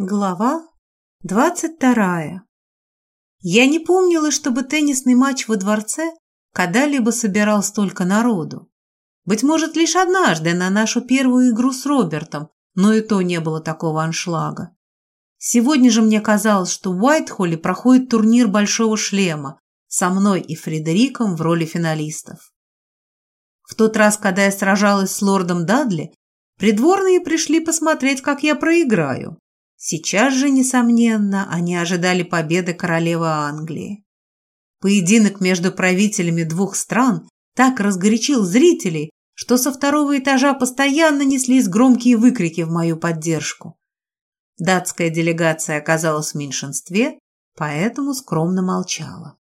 Глава двадцать вторая. Я не помнила, чтобы теннисный матч во дворце когда-либо собирал столько народу. Быть может, лишь однажды на нашу первую игру с Робертом, но и то не было такого аншлага. Сегодня же мне казалось, что в Уайтхолле проходит турнир Большого Шлема со мной и Фредериком в роли финалистов. В тот раз, когда я сражалась с лордом Дадли, придворные пришли посмотреть, как я проиграю. Сейчас же, несомненно, они ожидали победы королевы Англии. Поединок между правителями двух стран так разгорячил зрителей, что со второго этажа постоянно неслись громкие выкрики в мою поддержку. Датская делегация оказалась в меньшинстве, поэтому скромно молчала.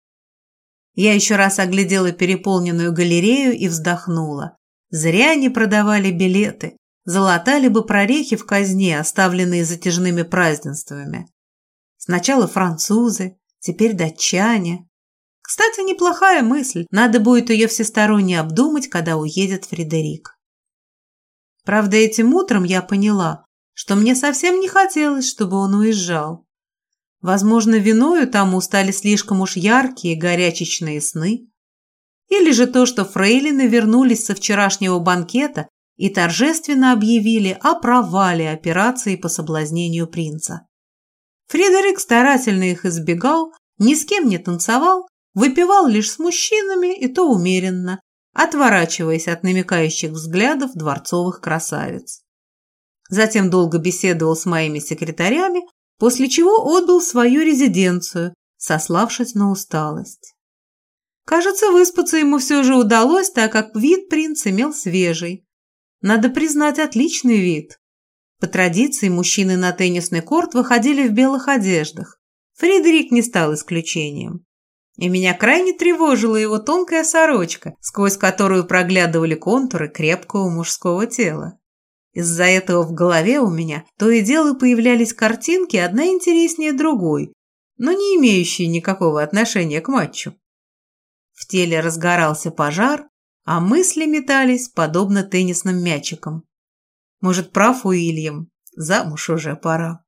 Я еще раз оглядела переполненную галерею и вздохнула. Зря не продавали билеты залатали бы прорехи в казне, оставленные затяжными празднествами. Сначала французы, теперь датчане. Кстати, неплохая мысль. Надо будет ее всесторонне обдумать, когда уедет Фредерик. Правда, этим утром я поняла, что мне совсем не хотелось, чтобы он уезжал. Возможно, виною тому стали слишком уж яркие горячечные сны. Или же то, что фрейлины вернулись со вчерашнего банкета и торжественно объявили о провале операции по соблазнению принца. Фредерик старательно их избегал, ни с кем не танцевал, выпивал лишь с мужчинами и то умеренно, отворачиваясь от намекающих взглядов дворцовых красавиц. Затем долго беседовал с моими секретарями, после чего отбыл свою резиденцию, сославшись на усталость. Кажется, выспаться ему все же удалось, так как вид принц имел свежий, надо признать, отличный вид. По традиции мужчины на теннисный корт выходили в белых одеждах. Фредерик не стал исключением. И меня крайне тревожила его тонкая сорочка, сквозь которую проглядывали контуры крепкого мужского тела. Из-за этого в голове у меня то и дело появлялись картинки, одна интереснее другой, но не имеющие никакого отношения к матчу. В теле разгорался пожар, а мысли метались, подобно теннисным мячикам. Может, прав Уильям, замуж уже пора.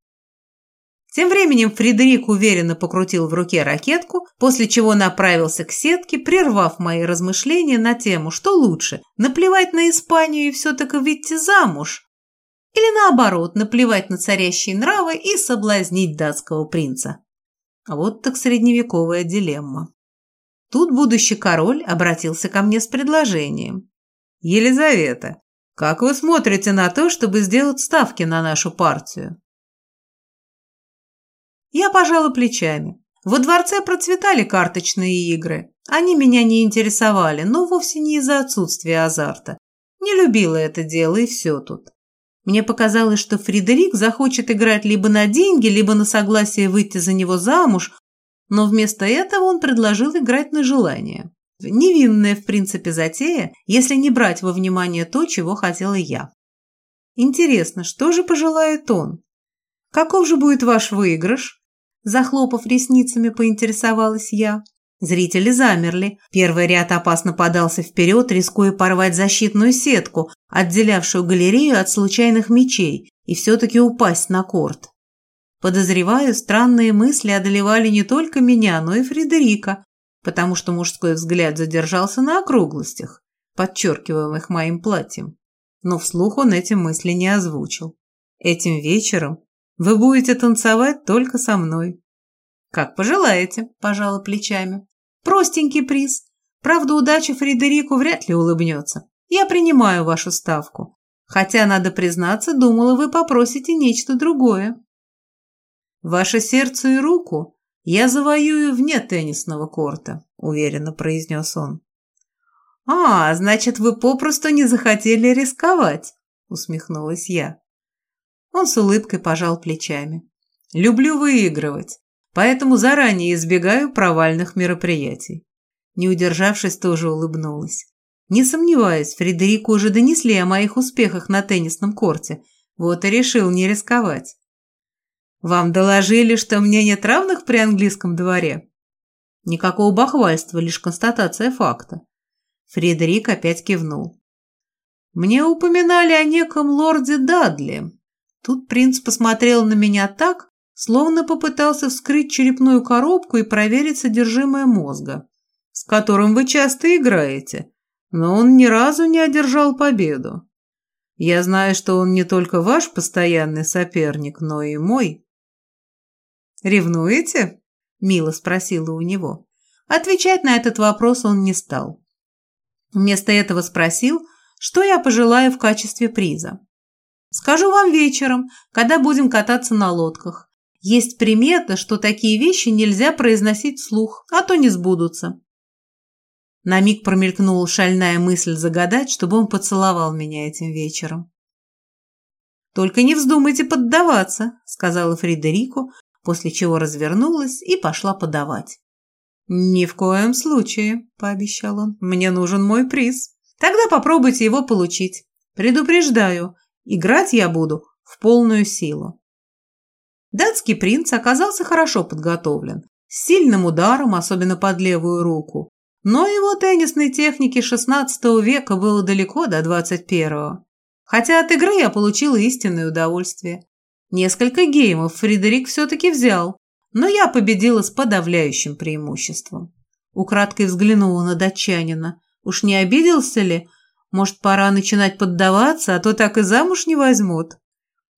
Тем временем Фредерик уверенно покрутил в руке ракетку, после чего направился к сетке, прервав мои размышления на тему, что лучше – наплевать на Испанию и все-таки выйти замуж, или наоборот, наплевать на царящие нравы и соблазнить датского принца. Вот так средневековая дилемма. Тут будущий король обратился ко мне с предложением. «Елизавета, как вы смотрите на то, чтобы сделать ставки на нашу партию?» Я пожала плечами. Во дворце процветали карточные игры. Они меня не интересовали, но вовсе не из-за отсутствия азарта. Не любила это дело, и все тут. Мне показалось, что Фредерик захочет играть либо на деньги, либо на согласие выйти за него замуж, но вместо этого он предложил играть на желание. Невинная, в принципе, затея, если не брать во внимание то, чего хотела я. Интересно, что же пожелает он? Каков же будет ваш выигрыш? Захлопав ресницами, поинтересовалась я. Зрители замерли. Первый ряд опасно подался вперед, рискуя порвать защитную сетку, отделявшую галерею от случайных мечей, и все-таки упасть на корт. Подозреваю, странные мысли одолевали не только меня, но и Фредерика, потому что мужской взгляд задержался на округлостях, подчеркиваемых моим платьем. Но вслух он эти мысли не озвучил. Этим вечером вы будете танцевать только со мной. Как пожелаете, пожала плечами. Простенький приз. Правда, удача Фредерику вряд ли улыбнется. Я принимаю вашу ставку. Хотя, надо признаться, думала, вы попросите нечто другое. «Ваше сердце и руку я завоюю вне теннисного корта», — уверенно произнес он. «А, значит, вы попросту не захотели рисковать», — усмехнулась я. Он с улыбкой пожал плечами. «Люблю выигрывать, поэтому заранее избегаю провальных мероприятий». Не удержавшись, тоже улыбнулась. Не сомневаюсь, Фредерику уже донесли о моих успехах на теннисном корте, вот и решил не рисковать. Вам доложили, что мне нет равных при английском дворе? Никакого бахвальства, лишь констатация факта. Фредерик опять кивнул. Мне упоминали о неком лорде Дадли. Тут принц посмотрел на меня так, словно попытался вскрыть черепную коробку и проверить содержимое мозга, с которым вы часто играете, но он ни разу не одержал победу. Я знаю, что он не только ваш постоянный соперник, но и мой. «Ревнуете?» – Мила спросила у него. Отвечать на этот вопрос он не стал. Вместо этого спросил, что я пожелаю в качестве приза. Скажу вам вечером, когда будем кататься на лодках. Есть примета, что такие вещи нельзя произносить вслух, а то не сбудутся. На миг промелькнула шальная мысль загадать, чтобы он поцеловал меня этим вечером. «Только не вздумайте поддаваться», — сказала Фредерику, после чего развернулась и пошла подавать. «Ни в коем случае», — пообещал он, — «мне нужен мой приз. Тогда попробуйте его получить. Предупреждаю, Играть я буду в полную силу. Датский принц оказался хорошо подготовлен, с сильным ударом, особенно под левую руку. Но его теннисной техники XVI века было далеко до XXI. Хотя от игры я получила истинное удовольствие. Несколько геймов Фредерик все-таки взял, но я победила с подавляющим преимуществом. Украдкой взглянула на датчанина. Уж не обиделся ли, может, пора начинать поддаваться, а то так и замуж не возьмут?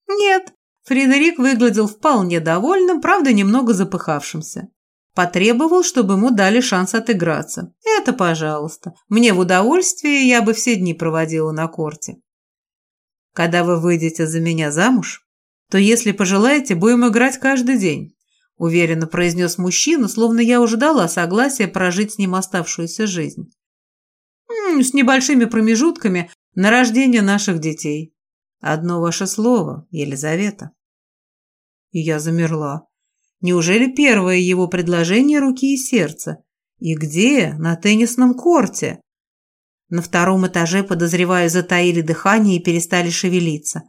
Нет, Фредерик выглядел вполне довольным, правда, немного запыхавшимся. Потребовал, чтобы ему дали шанс отыграться. Это, пожалуйста. Мне в удовольствие, я бы все дни проводила на корте. Когда вы выйдете за меня замуж, то, если пожелаете, будем играть каждый день, уверенно произнес мужчина, словно я уже дала согласие прожить с ним оставшуюся жизнь с небольшими промежутками на рождение наших детей. Одно ваше слово, Елизавета. И я замерла. Неужели первое его предложение руки и сердца? И где? На теннисном корте. На втором этаже, подозреваю, затаили дыхание и перестали шевелиться.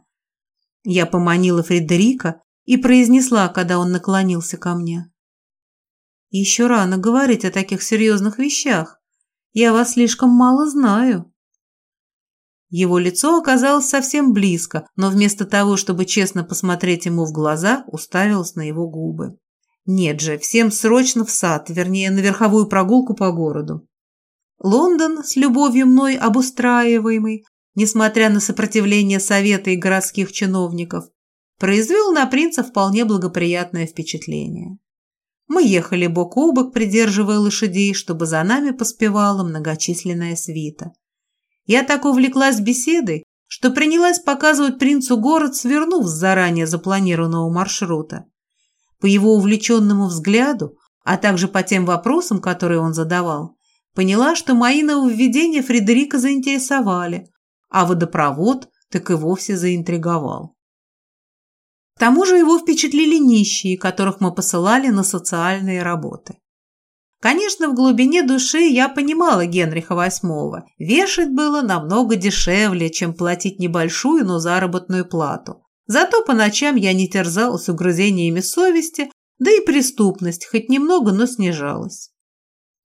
Я поманила Фредерика и произнесла, когда он наклонился ко мне. Еще рано говорить о таких серьезных вещах. Я вас слишком мало знаю». Его лицо оказалось совсем близко, но вместо того, чтобы честно посмотреть ему в глаза, уставилось на его губы. Нет же, всем срочно в сад, вернее, на верховую прогулку по городу. Лондон, с любовью мной обустраиваемый, несмотря на сопротивление совета и городских чиновников, произвел на принца вполне благоприятное впечатление. Мы ехали бок о бок, придерживая лошадей, чтобы за нами поспевала многочисленная свита. Я так увлеклась беседой, что принялась показывать принцу город, свернув с заранее запланированного маршрута. По его увлеченному взгляду, а также по тем вопросам, которые он задавал, поняла, что мои нововведения Фредерика заинтересовали, а водопровод так и вовсе заинтриговал тому же его впечатлили нищие, которых мы посылали на социальные работы. Конечно, в глубине души я понимала Генриха VIII. Вешать было намного дешевле, чем платить небольшую, но заработную плату. Зато по ночам я не терзалась угрызениями совести, да и преступность хоть немного, но снижалась.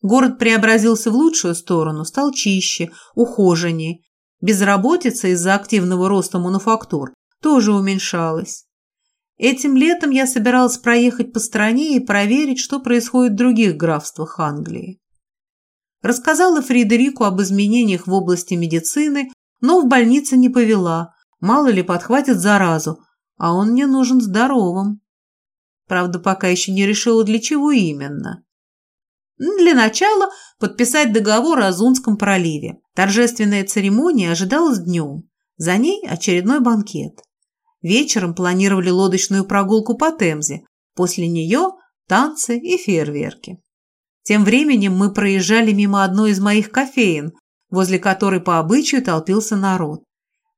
Город преобразился в лучшую сторону, стал чище, ухоженнее. Безработица из-за активного роста мануфактур тоже уменьшалась. Этим летом я собиралась проехать по стране и проверить, что происходит в других графствах Англии. Рассказала Фредерику об изменениях в области медицины, но в больнице не повела, мало ли подхватит заразу, а он мне нужен здоровым. Правда, пока еще не решила, для чего именно. Для начала подписать договор о Зунском проливе. Торжественная церемония ожидалась днем. За ней очередной банкет. Вечером планировали лодочную прогулку по Темзе. После нее танцы и фейерверки. Тем временем мы проезжали мимо одной из моих кофеин, возле которой по обычаю толпился народ.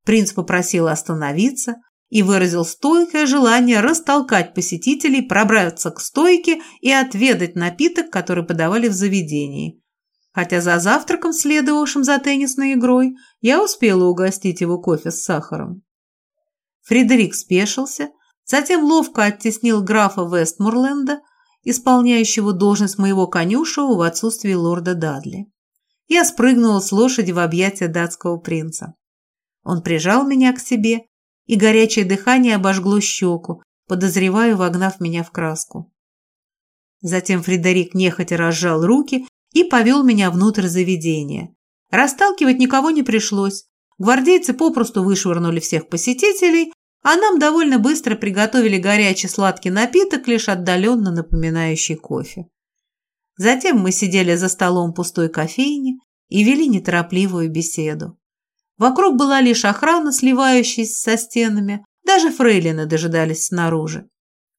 Принц попросил остановиться и выразил стойкое желание растолкать посетителей, пробраться к стойке и отведать напиток, который подавали в заведении. Хотя за завтраком, следовавшим за теннисной игрой, я успела угостить его кофе с сахаром. Фредерик спешился, затем ловко оттеснил графа Вестморленда, исполняющего должность моего конюшева в отсутствии лорда Дадли. Я спрыгнула с лошади в объятия датского принца. Он прижал меня к себе и горячее дыхание обожгло щеку, подозреваю, вогнав меня в краску. Затем Фредерик нехотя разжал руки и повел меня внутрь заведения. Расталкивать никого не пришлось. Гвардейцы попросту вышвырнули всех посетителей, а нам довольно быстро приготовили горячий сладкий напиток, лишь отдаленно напоминающий кофе. Затем мы сидели за столом пустой кофейни и вели неторопливую беседу. Вокруг была лишь охрана, сливающаяся со стенами, даже фрейлины дожидались снаружи.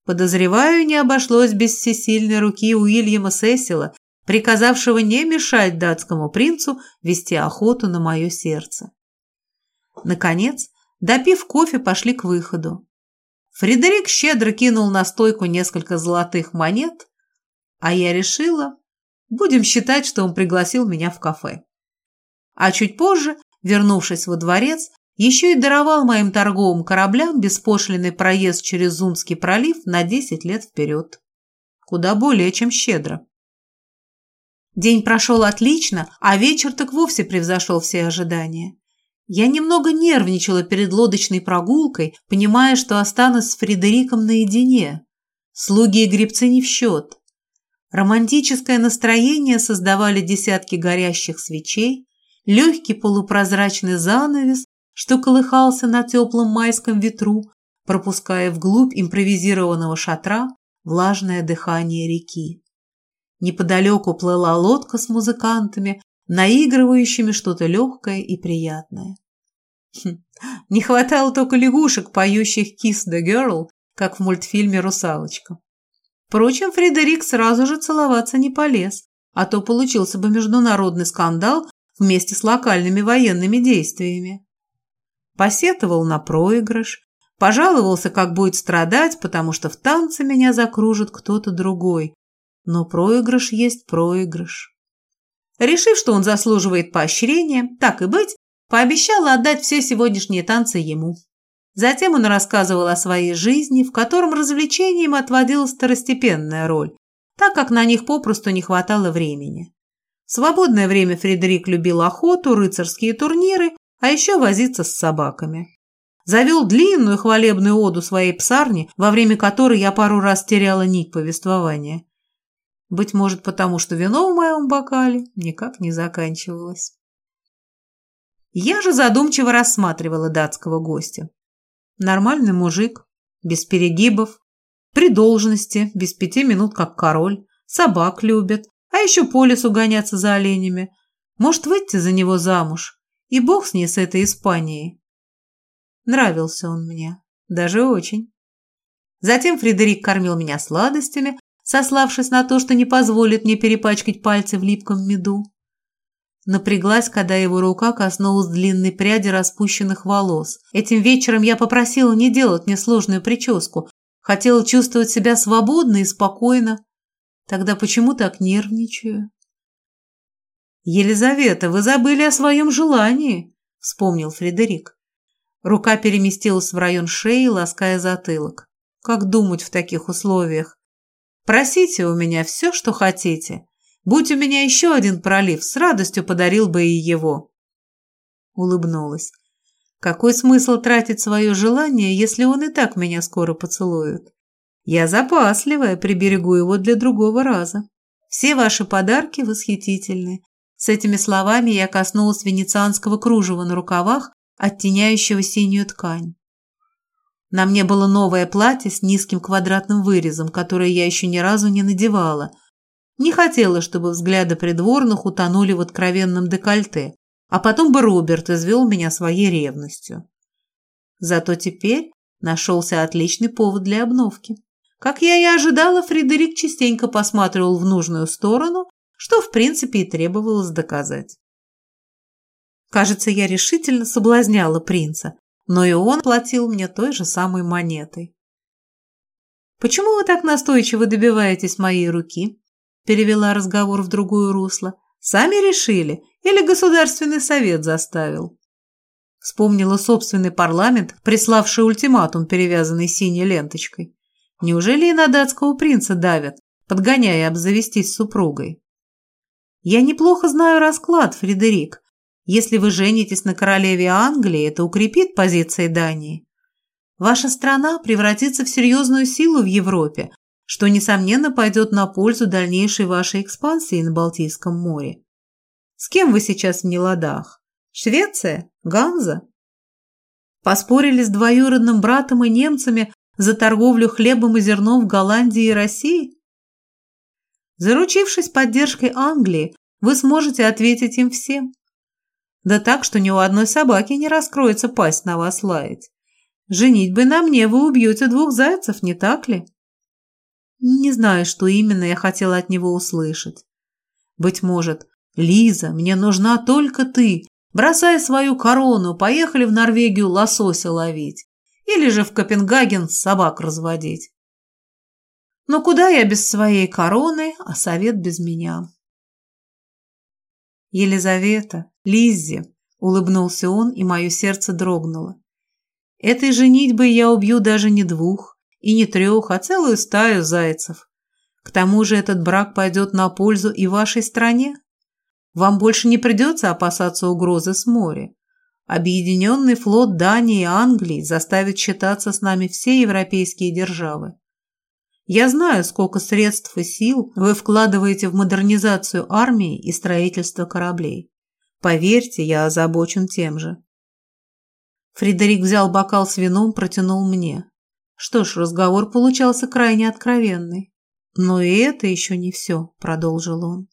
Подозреваю, не обошлось без всесильной руки Уильяма Сесила, приказавшего не мешать датскому принцу вести охоту на мое сердце. Наконец, допив кофе, пошли к выходу. Фредерик щедро кинул на стойку несколько золотых монет, а я решила, будем считать, что он пригласил меня в кафе. А чуть позже, вернувшись во дворец, еще и даровал моим торговым кораблям беспошлиный проезд через Зунский пролив на 10 лет вперед. Куда более чем щедро. День прошел отлично, а вечер так вовсе превзошел все ожидания. Я немного нервничала перед лодочной прогулкой, понимая, что останусь с Фредериком наедине. Слуги и гребцы не в счет. Романтическое настроение создавали десятки горящих свечей, легкий полупрозрачный занавес, что колыхался на теплом майском ветру, пропуская вглубь импровизированного шатра влажное дыхание реки. Неподалеку плыла лодка с музыкантами, наигрывающими что-то легкое и приятное. Хм, не хватало только лягушек, поющих «Kiss the Girl», как в мультфильме «Русалочка». Впрочем, Фредерик сразу же целоваться не полез, а то получился бы международный скандал вместе с локальными военными действиями. Посетовал на проигрыш, пожаловался, как будет страдать, потому что в танце меня закружит кто-то другой. Но проигрыш есть проигрыш. Решив, что он заслуживает поощрения, так и быть, пообещала отдать все сегодняшние танцы ему. Затем он рассказывал о своей жизни, в котором развлечениям отводилась второстепенная роль, так как на них попросту не хватало времени. В свободное время Фредерик любил охоту, рыцарские турниры, а еще возиться с собаками. Завел длинную хвалебную оду своей псарни, во время которой я пару раз теряла нить повествования. Быть может, потому что вино в моем бокале никак не заканчивалось. Я же задумчиво рассматривала датского гостя. Нормальный мужик, без перегибов, при должности, без пяти минут как король, собак любит, а еще по лесу гоняться за оленями. Может, выйти за него замуж, и бог с ней с этой Испанией. Нравился он мне, даже очень. Затем Фредерик кормил меня сладостями, сославшись на то, что не позволит мне перепачкать пальцы в липком меду. Напряглась, когда его рука коснулась длинной пряди распущенных волос. Этим вечером я попросила не делать мне сложную прическу. Хотела чувствовать себя свободно и спокойно. Тогда почему так нервничаю? «Елизавета, вы забыли о своем желании», — вспомнил Фредерик. Рука переместилась в район шеи, лаская затылок. «Как думать в таких условиях? Просите у меня все, что хотите. Будь у меня еще один пролив, с радостью подарил бы и его. Улыбнулась. Какой смысл тратить свое желание, если он и так меня скоро поцелует? Я запасливая, приберегу его для другого раза. Все ваши подарки восхитительны. С этими словами я коснулась венецианского кружева на рукавах, оттеняющего синюю ткань. На мне было новое платье с низким квадратным вырезом, которое я еще ни разу не надевала. Не хотела, чтобы взгляды придворных утонули в откровенном декольте, а потом бы Роберт извел меня своей ревностью. Зато теперь нашелся отличный повод для обновки. Как я и ожидала, Фредерик частенько посматривал в нужную сторону, что, в принципе, и требовалось доказать. Кажется, я решительно соблазняла принца, но и он платил мне той же самой монетой. «Почему вы так настойчиво добиваетесь моей руки?» перевела разговор в другое русло. «Сами решили или Государственный совет заставил?» Вспомнила собственный парламент, приславший ультиматум, перевязанный синей ленточкой. Неужели и на датского принца давят, подгоняя обзавестись супругой? Я неплохо знаю расклад, Фредерик, если вы женитесь на королеве Англии, это укрепит позиции Дании. Ваша страна превратится в серьезную силу в Европе, что, несомненно, пойдет на пользу дальнейшей вашей экспансии на Балтийском море. С кем вы сейчас в неладах? Швеция? Ганза? Поспорили с двоюродным братом и немцами за торговлю хлебом и зерном в Голландии и России? Заручившись поддержкой Англии, вы сможете ответить им всем. Да так, что ни у одной собаки не раскроется пасть на вас лаять. Женить бы на мне вы убьете двух зайцев, не так ли? Не знаю, что именно я хотела от него услышать. Быть может, Лиза, мне нужна только ты. Бросай свою корону, поехали в Норвегию лосося ловить. Или же в Копенгаген собак разводить. Но куда я без своей короны, а совет без меня? Елизавета, Лиззи, улыбнулся он, и мое сердце дрогнуло. Этой женитьбой я убью даже не двух и не трех, а целую стаю зайцев. К тому же этот брак пойдет на пользу и вашей стране. Вам больше не придется опасаться угрозы с моря. Объединенный флот Дании и Англии заставит считаться с нами все европейские державы. Я знаю, сколько средств и сил вы вкладываете в модернизацию армии и строительство кораблей. Поверьте, я озабочен тем же. Фредерик взял бокал с вином, протянул мне. Что ж, разговор получался крайне откровенный. Но и это еще не все, продолжил он.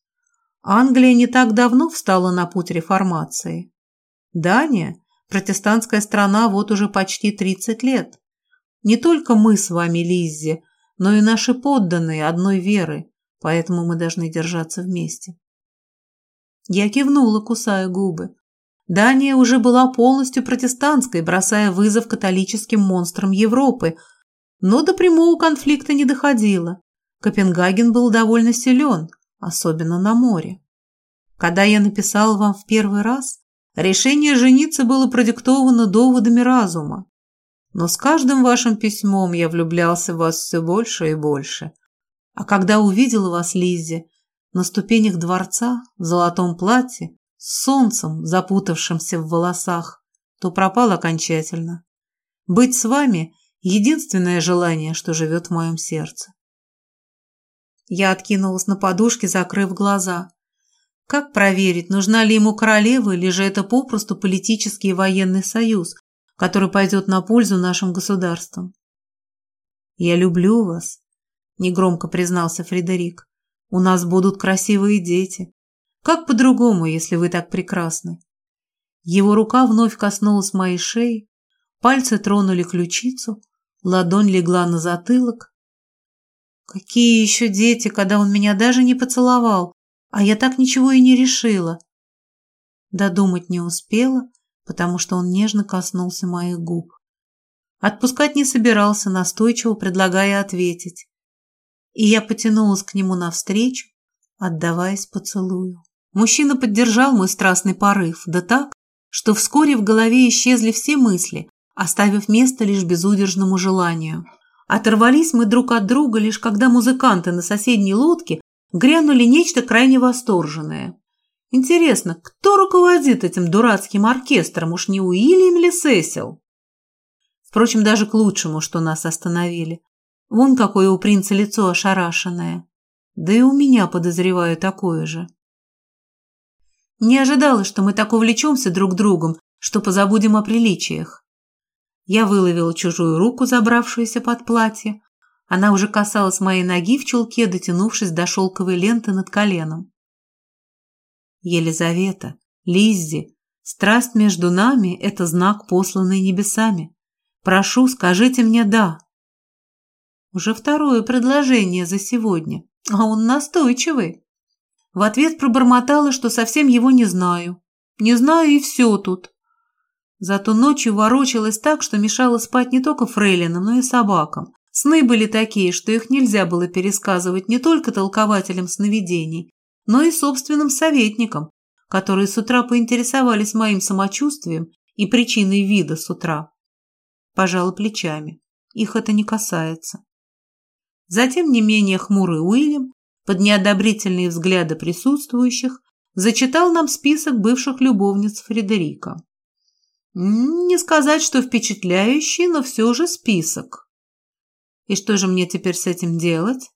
Англия не так давно встала на путь реформации. Дания – протестантская страна вот уже почти 30 лет. Не только мы с вами, Лиззи, но и наши подданные одной веры, поэтому мы должны держаться вместе. Я кивнула, кусая губы. Дания уже была полностью протестантской, бросая вызов католическим монстрам Европы, но до прямого конфликта не доходило. Копенгаген был довольно силен, особенно на море. Когда я написал вам в первый раз, решение жениться было продиктовано доводами разума. Но с каждым вашим письмом я влюблялся в вас все больше и больше. А когда увидел вас, Лиззи, на ступенях дворца, в золотом платье, с солнцем, запутавшимся в волосах, то пропал окончательно. Быть с вами – единственное желание, что живет в моем сердце. Я откинулась на подушке, закрыв глаза. Как проверить, нужна ли ему королева или же это попросту политический и военный союз, который пойдет на пользу нашим государствам? «Я люблю вас», – негромко признался Фредерик. «У нас будут красивые дети. Как по-другому, если вы так прекрасны?» Его рука вновь коснулась моей шеи, пальцы тронули ключицу, ладонь легла на затылок, Какие еще дети, когда он меня даже не поцеловал, а я так ничего и не решила. Додумать не успела, потому что он нежно коснулся моих губ. Отпускать не собирался, настойчиво предлагая ответить. И я потянулась к нему навстречу, отдаваясь поцелую. Мужчина поддержал мой страстный порыв, да так, что вскоре в голове исчезли все мысли, оставив место лишь безудержному желанию. Оторвались мы друг от друга, лишь когда музыканты на соседней лодке грянули нечто крайне восторженное. Интересно, кто руководит этим дурацким оркестром, уж не Уильям ли Сесил? Впрочем, даже к лучшему, что нас остановили. Вон какое у принца лицо ошарашенное. Да и у меня, подозреваю, такое же. Не ожидала, что мы так увлечемся друг другом, что позабудем о приличиях. Я выловила чужую руку, забравшуюся под платье. Она уже касалась моей ноги в чулке, дотянувшись до шелковой ленты над коленом. Елизавета, Лиззи, страсть между нами – это знак, посланный небесами. Прошу, скажите мне «да». Уже второе предложение за сегодня, а он настойчивый. В ответ пробормотала, что совсем его не знаю. Не знаю и все тут. Зато ночью ворочалась так, что мешало спать не только фрейлинам, но и собакам. Сны были такие, что их нельзя было пересказывать не только толкователям сновидений, но и собственным советникам, которые с утра поинтересовались моим самочувствием и причиной вида с утра. Пожала плечами. Их это не касается. Затем не менее хмурый Уильям, под неодобрительные взгляды присутствующих, зачитал нам список бывших любовниц Фредерика. Не сказать, что впечатляющий, но все же список. И что же мне теперь с этим делать?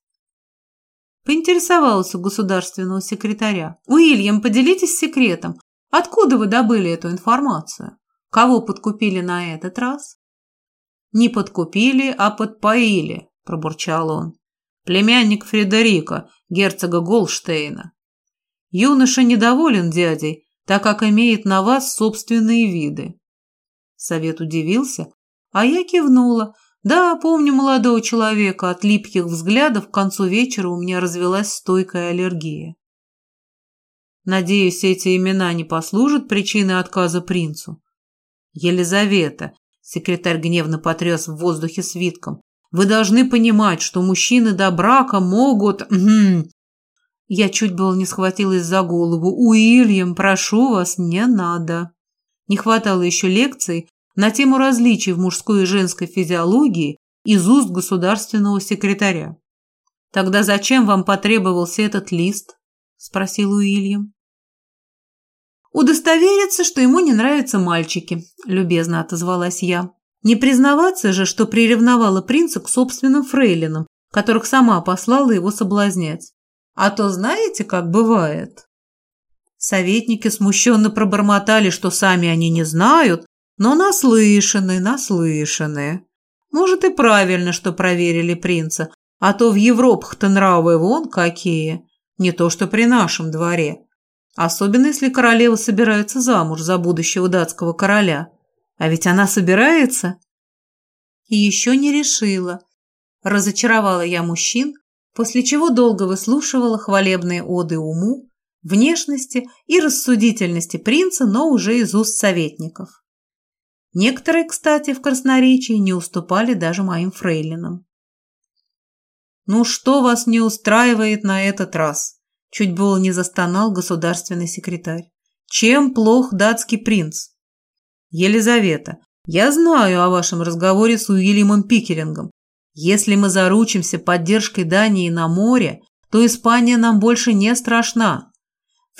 Поинтересовалась у государственного секретаря. Уильям, поделитесь секретом. Откуда вы добыли эту информацию? Кого подкупили на этот раз? Не подкупили, а подпоили, пробурчал он. Племянник Фредерика, герцога Голштейна. Юноша недоволен дядей, так как имеет на вас собственные виды. Совет удивился, а я кивнула. Да, помню молодого человека, от липких взглядов к концу вечера у меня развелась стойкая аллергия. Надеюсь, эти имена не послужат причиной отказа принцу. Елизавета, секретарь гневно потряс в воздухе свитком, вы должны понимать, что мужчины до брака могут... Я чуть было не схватилась за голову. «Уильям, прошу вас, не надо». Не хватало еще лекций на тему различий в мужской и женской физиологии из уст государственного секретаря. «Тогда зачем вам потребовался этот лист?» – спросил Уильям. «Удостовериться, что ему не нравятся мальчики», – любезно отозвалась я. Не признаваться же, что приревновала принца к собственным фрейлинам, которых сама послала его соблазнять. А то знаете, как бывает? Советники смущенно пробормотали, что сами они не знают, но наслышаны, наслышаны. Может, и правильно, что проверили принца, а то в Европах-то нравы вон какие, не то что при нашем дворе. Особенно, если королева собирается замуж за будущего датского короля. А ведь она собирается. И еще не решила. Разочаровала я мужчин, после чего долго выслушивала хвалебные оды уму, внешности и рассудительности принца, но уже из уст советников. Некоторые, кстати, в красноречии не уступали даже моим фрейлинам. «Ну что вас не устраивает на этот раз?» Чуть было не застонал государственный секретарь. «Чем плох датский принц?» «Елизавета, я знаю о вашем разговоре с Уильямом Пикерингом. Если мы заручимся поддержкой Дании на море, то Испания нам больше не страшна.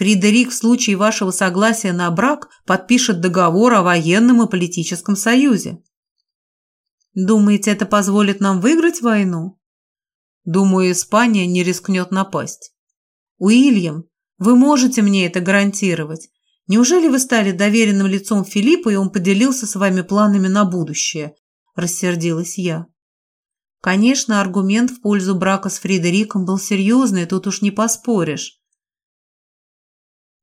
Фредерик в случае вашего согласия на брак подпишет договор о военном и политическом союзе. Думаете, это позволит нам выиграть войну? Думаю, Испания не рискнет напасть. Уильям, вы можете мне это гарантировать? Неужели вы стали доверенным лицом Филиппа, и он поделился с вами планами на будущее? Рассердилась я. Конечно, аргумент в пользу брака с Фредериком был серьезный, тут уж не поспоришь.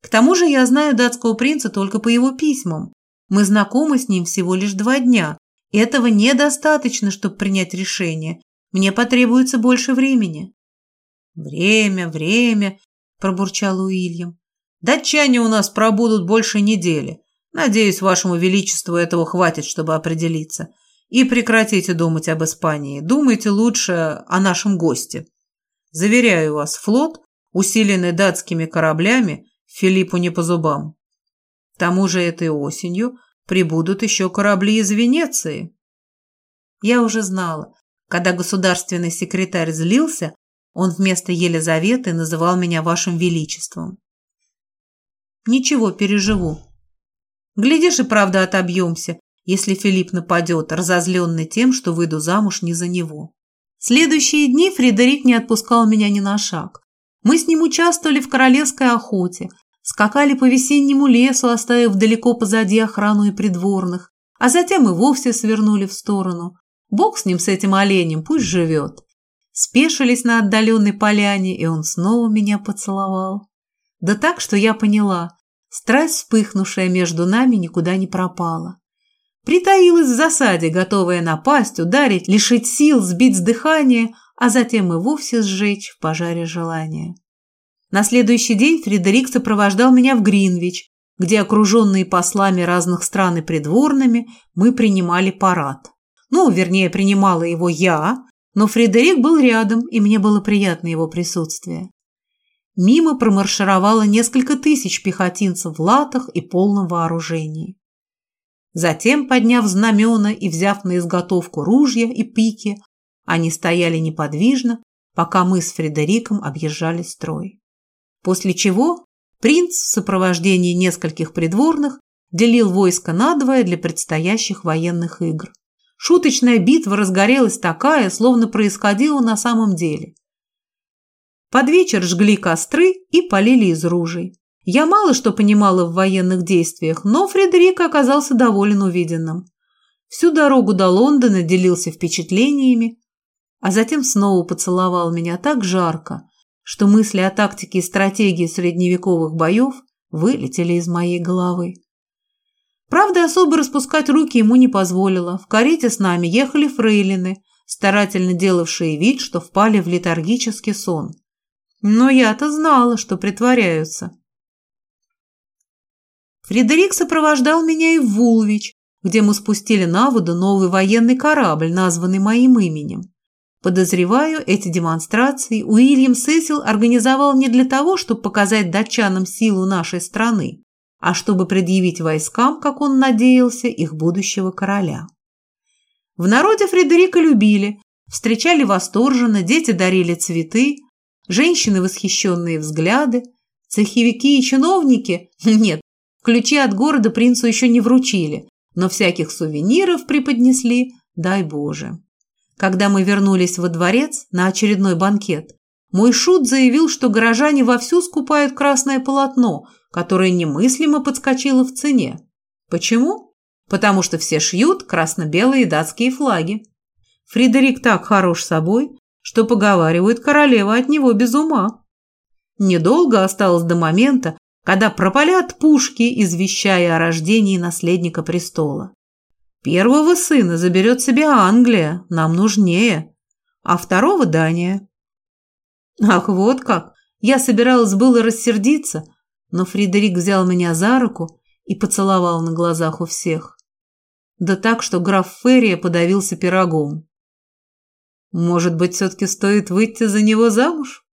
К тому же я знаю датского принца только по его письмам. Мы знакомы с ним всего лишь два дня. Этого недостаточно, чтобы принять решение. Мне потребуется больше времени. Время, время, пробурчал Уильям. Датчане у нас пробудут больше недели. Надеюсь, вашему величеству этого хватит, чтобы определиться. И прекратите думать об Испании. Думайте лучше о нашем госте. Заверяю вас, флот, усиленный датскими кораблями, Филиппу не по зубам. К тому же этой осенью прибудут еще корабли из Венеции. Я уже знала, когда государственный секретарь злился, он вместо Елизаветы называл меня вашим величеством. Ничего, переживу. Глядишь, и правда отобьемся, если Филипп нападет, разозленный тем, что выйду замуж не за него. Следующие дни Фредерик не отпускал меня ни на шаг. Мы с ним участвовали в королевской охоте, скакали по весеннему лесу, оставив далеко позади охрану и придворных, а затем и вовсе свернули в сторону. Бог с ним, с этим оленем, пусть живет. Спешились на отдаленной поляне, и он снова меня поцеловал. Да так, что я поняла, страсть, вспыхнувшая между нами, никуда не пропала. Притаилась в засаде, готовая напасть, ударить, лишить сил, сбить с дыхания, а затем и вовсе сжечь в пожаре желания. На следующий день Фредерик сопровождал меня в Гринвич, где, окруженные послами разных стран и придворными, мы принимали парад. Ну, вернее, принимала его я, но Фредерик был рядом, и мне было приятно его присутствие. Мимо промаршировало несколько тысяч пехотинцев в латах и полном вооружении. Затем, подняв знамена и взяв на изготовку ружья и пики, они стояли неподвижно, пока мы с Фредериком объезжали строй. После чего принц в сопровождении нескольких придворных делил войско надвое для предстоящих военных игр. Шуточная битва разгорелась такая, словно происходила на самом деле. Под вечер жгли костры и полили из ружей. Я мало что понимала в военных действиях, но Фредерик оказался доволен увиденным. Всю дорогу до Лондона делился впечатлениями, а затем снова поцеловал меня так жарко, что мысли о тактике и стратегии средневековых боев вылетели из моей головы. Правда, особо распускать руки ему не позволила. В карете с нами ехали фрейлины, старательно делавшие вид, что впали в летаргический сон. Но я-то знала, что притворяются. Фредерик сопровождал меня и в Вулвич, где мы спустили на воду новый военный корабль, названный моим именем. Подозреваю, эти демонстрации Уильям Сесил организовал не для того, чтобы показать датчанам силу нашей страны, а чтобы предъявить войскам, как он надеялся, их будущего короля. В народе Фредерика любили, встречали восторженно, дети дарили цветы, женщины восхищенные взгляды, цеховики и чиновники, нет, ключи от города принцу еще не вручили, но всяких сувениров преподнесли, дай Боже. Когда мы вернулись во дворец на очередной банкет, мой шут заявил, что горожане вовсю скупают красное полотно, которое немыслимо подскочило в цене. Почему? Потому что все шьют красно-белые датские флаги. Фредерик так хорош собой, что поговаривают королева от него без ума. Недолго осталось до момента, когда пропалят пушки, извещая о рождении наследника престола. Первого сына заберет себе Англия, нам нужнее, а второго – Дания. Ах, вот как! Я собиралась было рассердиться, но Фредерик взял меня за руку и поцеловал на глазах у всех. Да так, что граф Феррия подавился пирогом. Может быть, все-таки стоит выйти за него замуж?